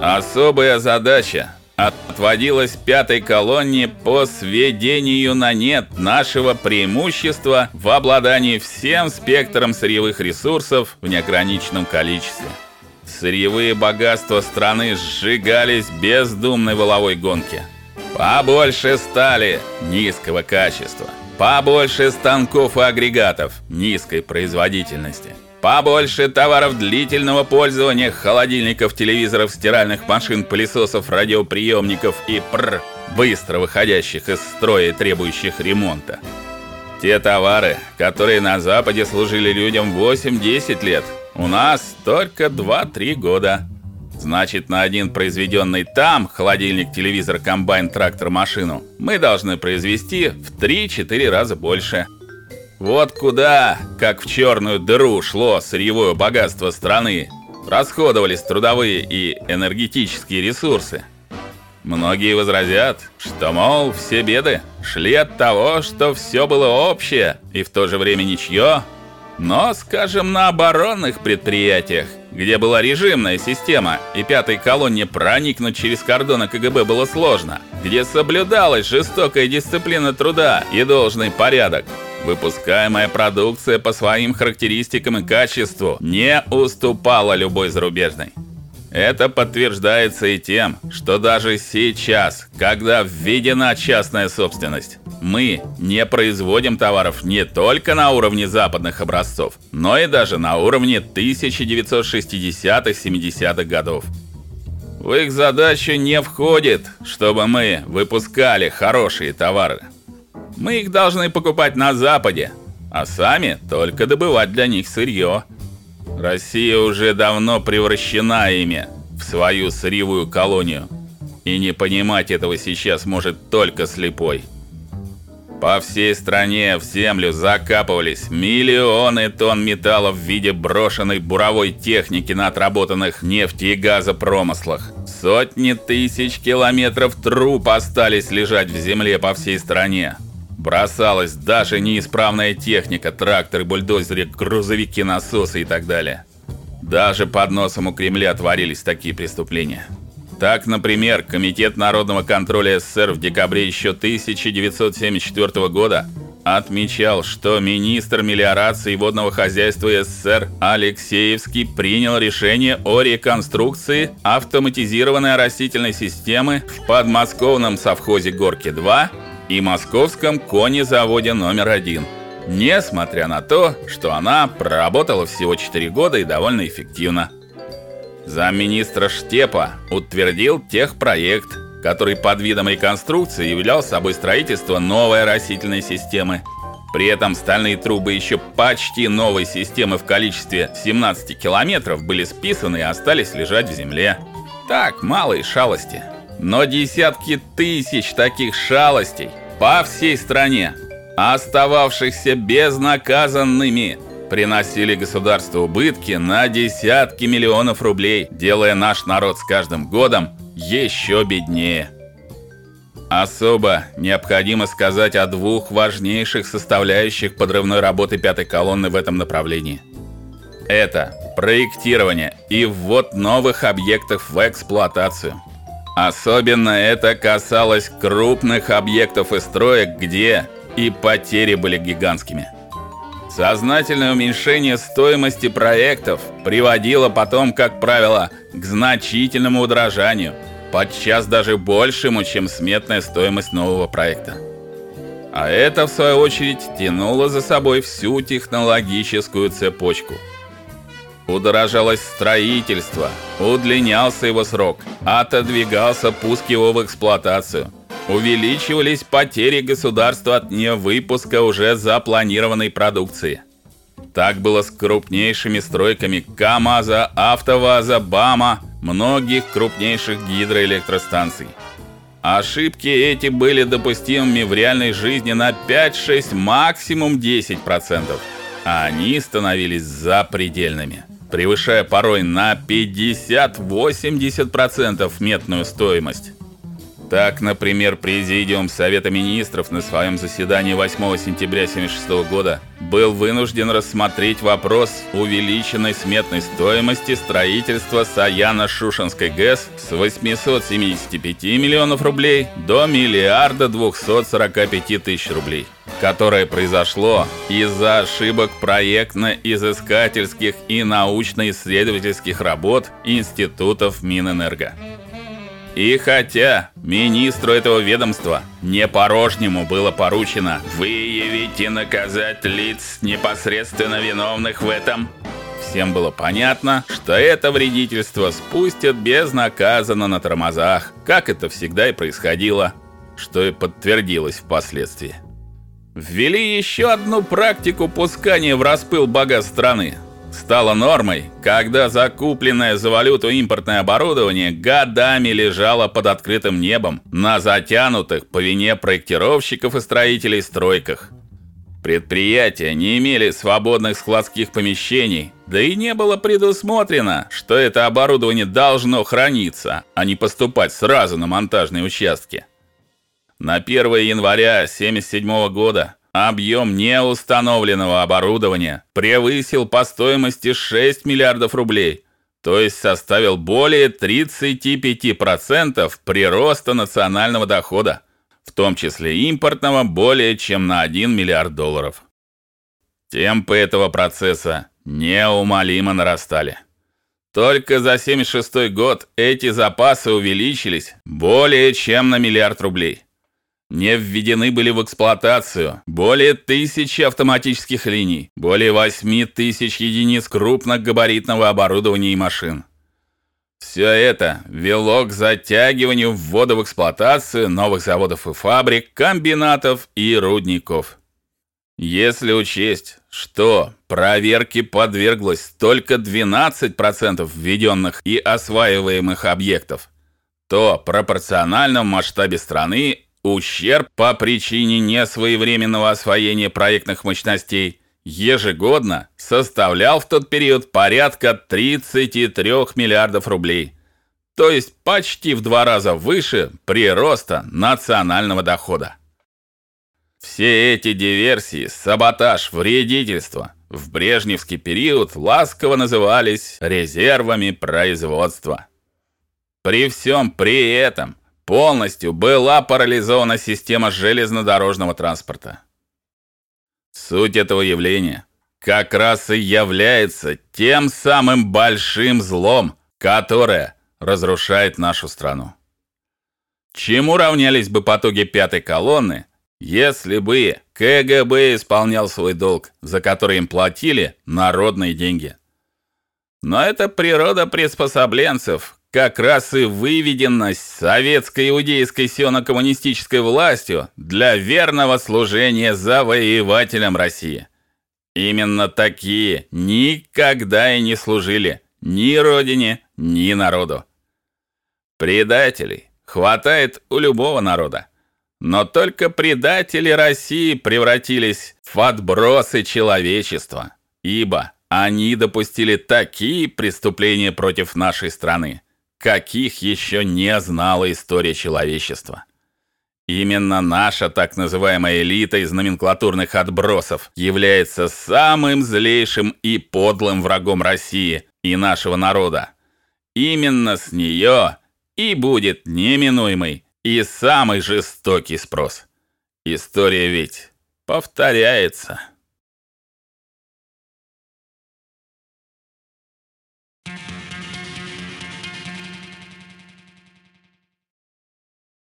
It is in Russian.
Особая задача отводилась пятой колонне по сведению на нет нашего преимущества в обладании всем спектром сырьевых ресурсов в неограниченном количестве. Сырьевые богатства страны сжигались бездумной воловой гонке. Побольше стали низкого качества, побольше станков и агрегатов низкой производительности. Побольше товаров длительного пользования, холодильников, телевизоров, стиральных машин, пылесосов, радиоприемников и пр, быстро выходящих из строя и требующих ремонта. Те товары, которые на западе служили людям 8-10 лет, у нас только 2-3 года. Значит, на один произведенный там холодильник, телевизор, комбайн, трактор, машину мы должны произвести в 3-4 раза больше. Вот куда, как в черную дыру шло сырьевое богатство страны, расходовались трудовые и энергетические ресурсы. Многие возразят, что мол, все беды шли от того, что все было общее и в то же время ничье. Но, скажем, на оборонных предприятиях, где была режимная система, и пятой колонне проникнуть через кордоны КГБ было сложно, где соблюдалась жестокая дисциплина труда и должный порядок, Выпускаемая продукция по своим характеристикам и качеству не уступала любой зарубежной. Это подтверждается и тем, что даже сейчас, когда введена частная собственность, мы не производим товаров не только на уровне западных образцов, но и даже на уровне 1960-70-х годов. В их задачу не входит, чтобы мы выпускали хорошие товары. Мы их должны покупать на западе, а сами только добывать для них сырье. Россия уже давно превращена ими в свою сырьевую колонию, и не понимать этого сейчас может только слепой. По всей стране в землю закапывались миллионы тонн металла в виде брошенной буровой техники на отработанных нефти и газопромыслах. Сотни тысяч километров труб остались лежать в земле по всей стране. Бросалась даже неисправная техника, тракторы, бульдозеры, грузовики, насосы и так далее. Даже под носом у Кремля творились такие преступления. Так, например, Комитет народного контроля СССР в декабре еще 1974 года отмечал, что министр мелиорации и водного хозяйства СССР Алексеевский принял решение о реконструкции автоматизированной растительной системы в подмосковном совхозе Горки-2 и московском конезаводе номер один. Несмотря на то, что она проработала всего 4 года и довольно эффективно. Замминистра Штепа утвердил техпроект, который под видом реконструкции являл собой строительство новой растительной системы. При этом стальные трубы еще почти новой системы в количестве 17 километров были списаны и остались лежать в земле. Так, малые шалости. Но десятки тысяч таких шалостей по всей стране, остававшихся безнаказанными, приносили государству убытки на десятки миллионов рублей, делая наш народ с каждым годом еще беднее. Особо необходимо сказать о двух важнейших составляющих подрывной работы пятой колонны в этом направлении. Это проектирование и ввод новых объектов в эксплуатацию. Особенно это касалось крупных объектов и строек, где и потери были гигантскими. Сознательное уменьшение стоимости проектов приводило потом, как правило, к значительному удорожанию, подчас даже большему, чем сметная стоимость нового проекта. А это в свою очередь тянуло за собой всю технологическую цепочку – Удорожалось строительство, удлинялся его срок, отодвигался пуск его в эксплуатацию. Увеличивались потери государства от невыпуска уже запланированной продукции. Так было с крупнейшими стройками КАМАЗа, АвтоВАЗа, БАМа, многих крупнейших гидроэлектростанций. Ошибки эти были допустимыми в реальной жизни на 5-6, максимум 10%, а они становились запредельными превышая порой на 50-80% метную стоимость. Так, например, Президиум Совета министров на своем заседании 8 сентября 1976 года был вынужден рассмотреть вопрос увеличенной сметной стоимости строительства Саяно-Шушенской ГЭС с 875 миллионов рублей до миллиарда 245 тысяч рублей, которое произошло из-за ошибок проектно-изыскательских и научно-исследовательских работ институтов Минэнерго. И хотя министру этого ведомства не порожнему было поручено выявить и наказать лиц непосредственно виновных в этом, всем было понятно, что это вредительство спустят безнаказанно на тормозах, как это всегда и происходило, что и подтвердилось впоследствии. Ввели еще одну практику пускания в распыл богатств страны стало нормой, когда закупленное за валюту импортное оборудование годами лежало под открытым небом на затянутых по вине проектировщиков и строителей стройках. Предприятия не имели свободных складских помещений, да и не было предусмотрено, что это оборудование должно храниться, а не поступать сразу на монтажные участки. На 1 января 1977 года Объем неустановленного оборудования превысил по стоимости 6 миллиардов рублей, то есть составил более 35% прироста национального дохода, в том числе импортного более чем на 1 миллиард долларов. Темпы этого процесса неумолимо нарастали. Только за 76 год эти запасы увеличились более чем на миллиард рублей не введены были в эксплуатацию более тысячи автоматических линий, более 8 тысяч единиц крупногабаритного оборудования и машин. Все это вело к затягиванию ввода в эксплуатацию новых заводов и фабрик, комбинатов и рудников. Если учесть, что проверке подверглось только 12% введенных и осваиваемых объектов, то пропорционально в масштабе страны Ущерб по причине несвоевременного освоения проектных мощностей ежегодно составлял в тот период порядка 33 миллиардов рублей, то есть почти в два раза выше прироста национального дохода. Все эти диверсии, саботаж, вредительство в брежневский период ласково назывались резервами производства. При всем при этом полностью была парализована система железнодорожного транспорта. Суть этого явления как раз и является тем самым большим злом, которое разрушает нашу страну. Чему равнялись бы потуги пятой колонны, если бы КГБ исполнял свой долг, за который им платили народные деньги? Но это природа приспособленцев, как раз и выведенность советской иудейской сионо-коммунистической властью для верного служения завоевателям России. Именно такие никогда и не служили ни родине, ни народу. Предателей хватает у любого народа. Но только предатели России превратились в отбросы человечества, ибо они допустили такие преступления против нашей страны, каких еще не знала история человечества. Именно наша так называемая элита из номенклатурных отбросов является самым злейшим и подлым врагом России и нашего народа. Именно с нее и будет неминуемый и самый жестокий спрос. История ведь повторяется.